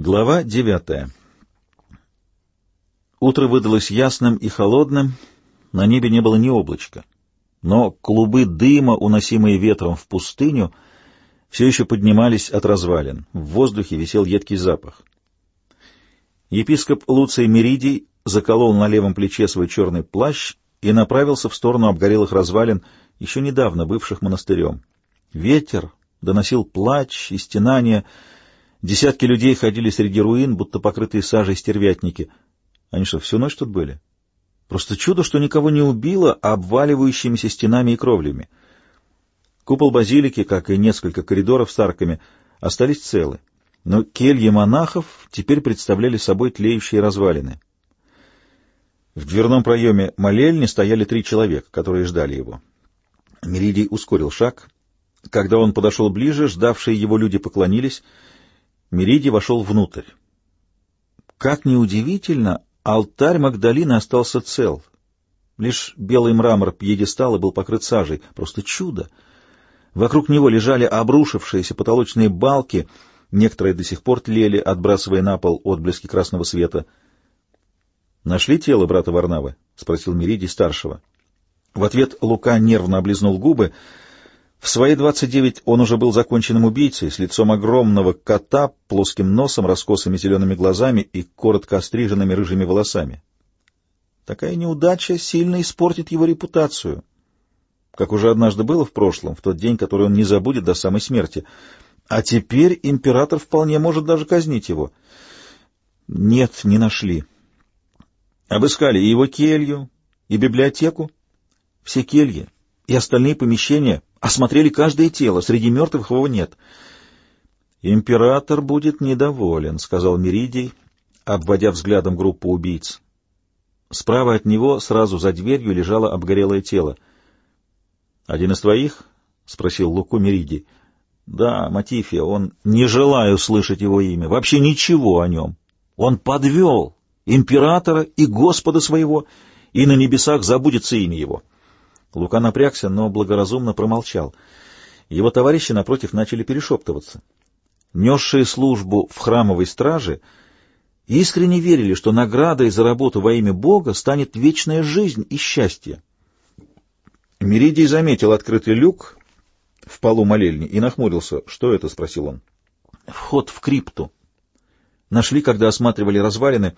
Глава девятая. Утро выдалось ясным и холодным, на небе не было ни облачка. Но клубы дыма, уносимые ветром в пустыню, все еще поднимались от развалин. В воздухе висел едкий запах. Епископ Луций Меридий заколол на левом плече свой черный плащ и направился в сторону обгорелых развалин, еще недавно бывших монастырем. Ветер доносил плач и стенания, Десятки людей ходили среди руин, будто покрытые сажей стервятники. Они что, всю ночь тут были? Просто чудо, что никого не убило обваливающимися стенами и кровлями. Купол базилики, как и несколько коридоров с арками, остались целы, но кельи монахов теперь представляли собой тлеющие развалины. В дверном проеме молельни стояли три человека, которые ждали его. Меридий ускорил шаг. Когда он подошел ближе, ждавшие его люди поклонились — Мериди вошел внутрь. Как ни удивительно, алтарь Магдалины остался цел. Лишь белый мрамор пьедестала был покрыт сажей. Просто чудо! Вокруг него лежали обрушившиеся потолочные балки, некоторые до сих пор тлели, отбрасывая на пол отблески красного света. «Нашли тело брата Варнавы?» — спросил Мериди старшего. В ответ Лука нервно облизнул губы — в свои 29 он уже был законченным убийцей, с лицом огромного кота, плоским носом, раскосыми зелеными глазами и коротко остриженными рыжими волосами. Такая неудача сильно испортит его репутацию, как уже однажды было в прошлом, в тот день, который он не забудет до самой смерти. А теперь император вполне может даже казнить его. Нет, не нашли. Обыскали и его келью, и библиотеку, все кельи, и остальные помещения — Осмотрели каждое тело, среди мертвых его нет. «Император будет недоволен», — сказал Меридий, обводя взглядом группу убийц. Справа от него, сразу за дверью, лежало обгорелое тело. «Один из твоих?» — спросил Луку Меридий. «Да, Матифия, он... Не желаю слышать его имя, вообще ничего о нем. Он подвел императора и Господа своего, и на небесах забудется имя его». Лука напрягся, но благоразумно промолчал. Его товарищи, напротив, начали перешептываться. Несшие службу в храмовой страже искренне верили, что наградой за работу во имя Бога станет вечная жизнь и счастье. Меридий заметил открытый люк в полу молельни и нахмурился. «Что это?» — спросил он. «Вход в крипту. Нашли, когда осматривали развалины.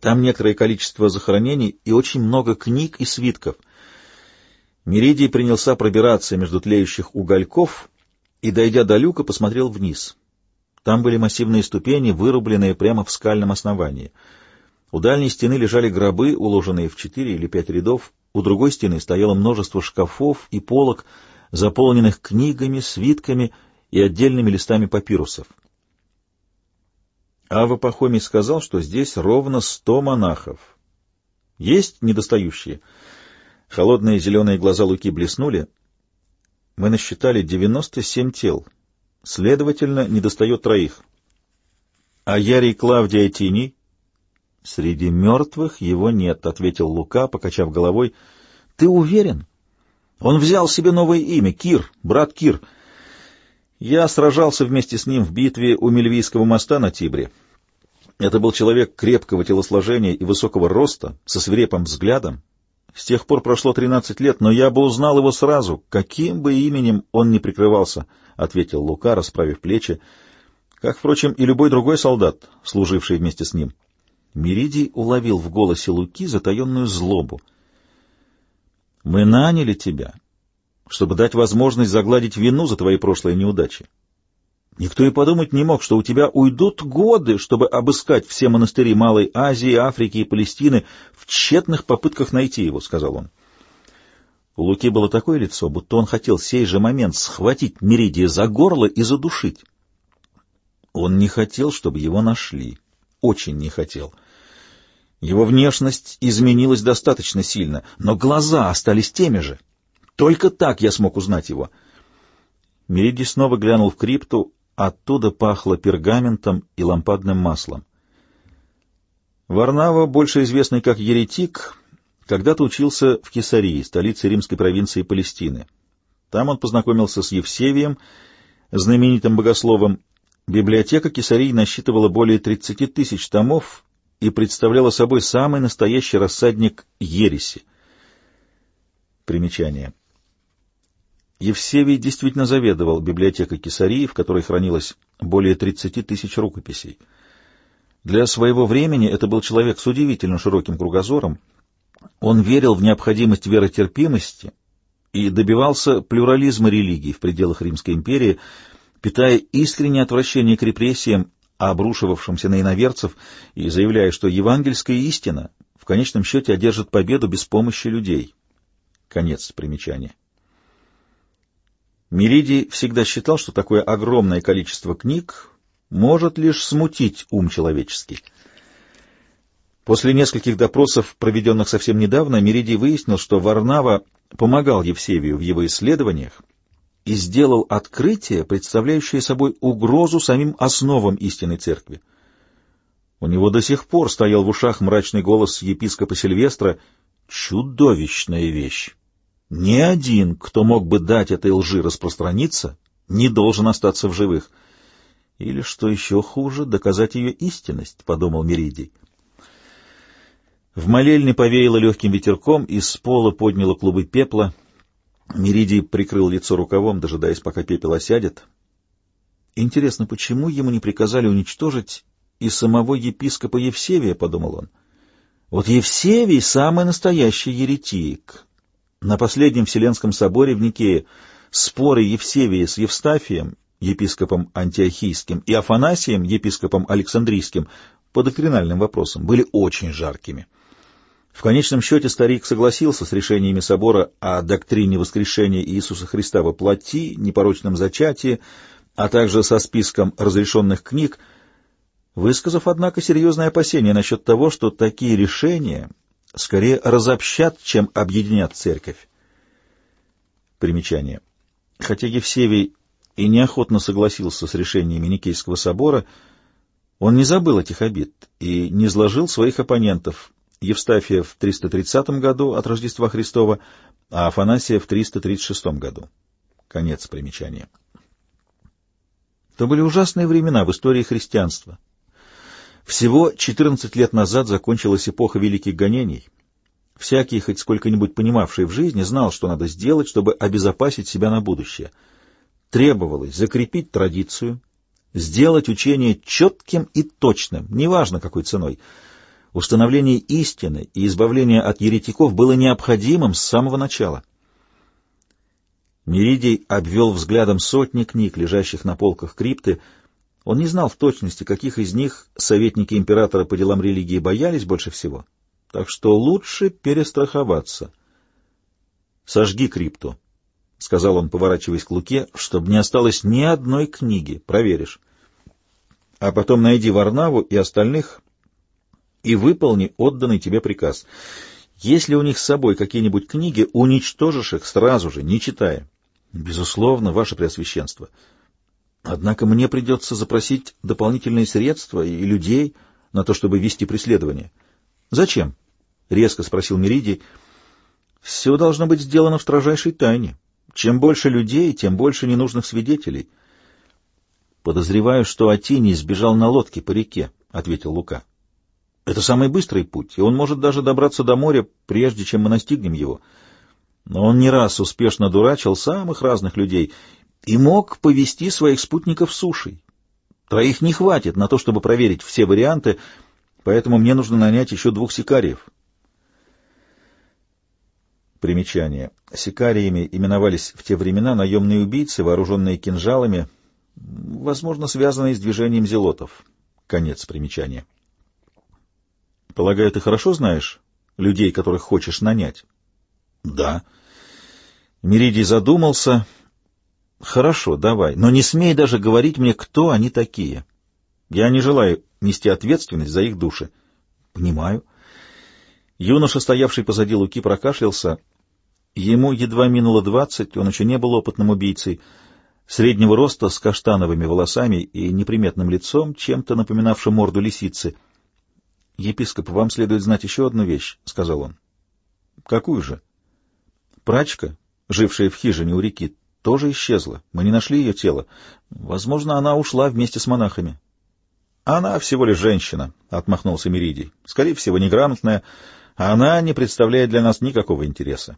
Там некоторое количество захоронений и очень много книг и свитков — Меридий принялся пробираться между тлеющих угольков и, дойдя до люка, посмотрел вниз. Там были массивные ступени, вырубленные прямо в скальном основании. У дальней стены лежали гробы, уложенные в четыре или пять рядов. У другой стены стояло множество шкафов и полок, заполненных книгами, свитками и отдельными листами папирусов. Ава Пахомий сказал, что здесь ровно сто монахов. Есть недостающие — Холодные зеленые глаза Луки блеснули. Мы насчитали 97 тел. Следовательно, недостает троих. А Ярий Клавдия Тини? Среди мертвых его нет, — ответил Лука, покачав головой. Ты уверен? Он взял себе новое имя — Кир, брат Кир. Я сражался вместе с ним в битве у Мельвийского моста на Тибре. Это был человек крепкого телосложения и высокого роста, со свирепым взглядом, с тех пор прошло тринадцать лет, но я бы узнал его сразу, каким бы именем он ни прикрывался, — ответил Лука, расправив плечи, как, впрочем, и любой другой солдат, служивший вместе с ним. Меридий уловил в голосе Луки затаенную злобу. — Мы наняли тебя, чтобы дать возможность загладить вину за твои прошлые неудачи. Никто и подумать не мог, что у тебя уйдут годы, чтобы обыскать все монастыри Малой Азии, Африки и Палестины в тщетных попытках найти его, — сказал он. У Луки было такое лицо, будто он хотел сей же момент схватить Меридия за горло и задушить. Он не хотел, чтобы его нашли. Очень не хотел. Его внешность изменилась достаточно сильно, но глаза остались теми же. Только так я смог узнать его. Меридий снова глянул в крипту, Оттуда пахло пергаментом и лампадным маслом. Варнава, больше известный как Еретик, когда-то учился в Кесарии, столице римской провинции Палестины. Там он познакомился с Евсевием, знаменитым богословом, Библиотека Кесарий насчитывала более 30 тысяч томов и представляла собой самый настоящий рассадник ереси. Примечание. Евсевий действительно заведовал библиотекой Кесарии, в которой хранилось более 30 тысяч рукописей. Для своего времени это был человек с удивительно широким кругозором. Он верил в необходимость веротерпимости и добивался плюрализма религий в пределах Римской империи, питая искреннее отвращение к репрессиям, обрушивавшимся на иноверцев, и заявляя, что евангельская истина в конечном счете одержит победу без помощи людей. Конец примечания. Меридий всегда считал, что такое огромное количество книг может лишь смутить ум человеческий. После нескольких допросов, проведенных совсем недавно, Меридий выяснил, что Варнава помогал Евсевию в его исследованиях и сделал открытие, представляющее собой угрозу самим основам истинной церкви. У него до сих пор стоял в ушах мрачный голос епископа Сильвестра «Чудовищная вещь! Ни один, кто мог бы дать этой лжи распространиться, не должен остаться в живых». Или, что еще хуже, доказать ее истинность, — подумал Меридий. В молельне повеяло легким ветерком, из пола подняло клубы пепла. Меридий прикрыл лицо рукавом, дожидаясь, пока пепел осядет. Интересно, почему ему не приказали уничтожить и самого епископа Евсевия, — подумал он. Вот Евсевий — самый настоящий еретик. На последнем Вселенском соборе в Никее споры Евсевия с Евстафием епископом Антиохийским, и Афанасием, епископом Александрийским, по доктринальным вопросам, были очень жаркими. В конечном счете старик согласился с решениями собора о доктрине воскрешения Иисуса Христа во плоти, непорочном зачатии, а также со списком разрешенных книг, высказав, однако, серьезное опасение насчет того, что такие решения скорее разобщат, чем объединят церковь. Примечание. Хотя Евсевий и неохотно согласился с решениями Никейского собора, он не забыл этих обид и не изложил своих оппонентов Евстафия в 330 году от Рождества Христова, а Афанасия в 336 году. Конец примечания. То были ужасные времена в истории христианства. Всего 14 лет назад закончилась эпоха великих гонений. Всякий, хоть сколько-нибудь понимавший в жизни, знал, что надо сделать, чтобы обезопасить себя на будущее — требовалось закрепить традицию, сделать учение четким и точным, неважно какой ценой. Установление истины и избавление от еретиков было необходимым с самого начала. Меридий обвел взглядом сотни книг, лежащих на полках крипты. Он не знал в точности, каких из них советники императора по делам религии боялись больше всего. Так что лучше перестраховаться. «Сожги крипту», — сказал он, поворачиваясь к Луке, — чтобы не осталось ни одной книги. Проверишь. А потом найди Варнаву и остальных и выполни отданный тебе приказ. Если у них с собой какие-нибудь книги, уничтожишь их сразу же, не читая. Безусловно, ваше Преосвященство. Однако мне придется запросить дополнительные средства и людей на то, чтобы вести преследование. Зачем? — резко спросил Меридий. — Все должно быть сделано в строжайшей тайне. Чем больше людей, тем больше ненужных свидетелей. Подозреваю, что Атини сбежал на лодке по реке, — ответил Лука. Это самый быстрый путь, и он может даже добраться до моря, прежде чем мы настигнем его. Но он не раз успешно дурачил самых разных людей и мог повести своих спутников сушей. Троих не хватит на то, чтобы проверить все варианты, поэтому мне нужно нанять еще двух сикариев. Примечание. Сикариями именовались в те времена наемные убийцы, вооруженные кинжалами, возможно, связанные с движением зелотов. Конец примечания. Полагаю, ты хорошо знаешь людей, которых хочешь нанять? Да. Миридий задумался. Хорошо, давай, но не смей даже говорить мне, кто они такие. Я не желаю нести ответственность за их души. Понимаю. Юноша, стоявший позади Луки, прокашлялся — Ему едва минуло двадцать, он еще не был опытным убийцей, среднего роста, с каштановыми волосами и неприметным лицом, чем-то напоминавшим морду лисицы. — Епископ, вам следует знать еще одну вещь, — сказал он. — Какую же? — Прачка, жившая в хижине у реки, тоже исчезла. Мы не нашли ее тело. Возможно, она ушла вместе с монахами. — Она всего лишь женщина, — отмахнулся Меридий. — Скорее всего, неграмотная. Она не представляет для нас никакого интереса.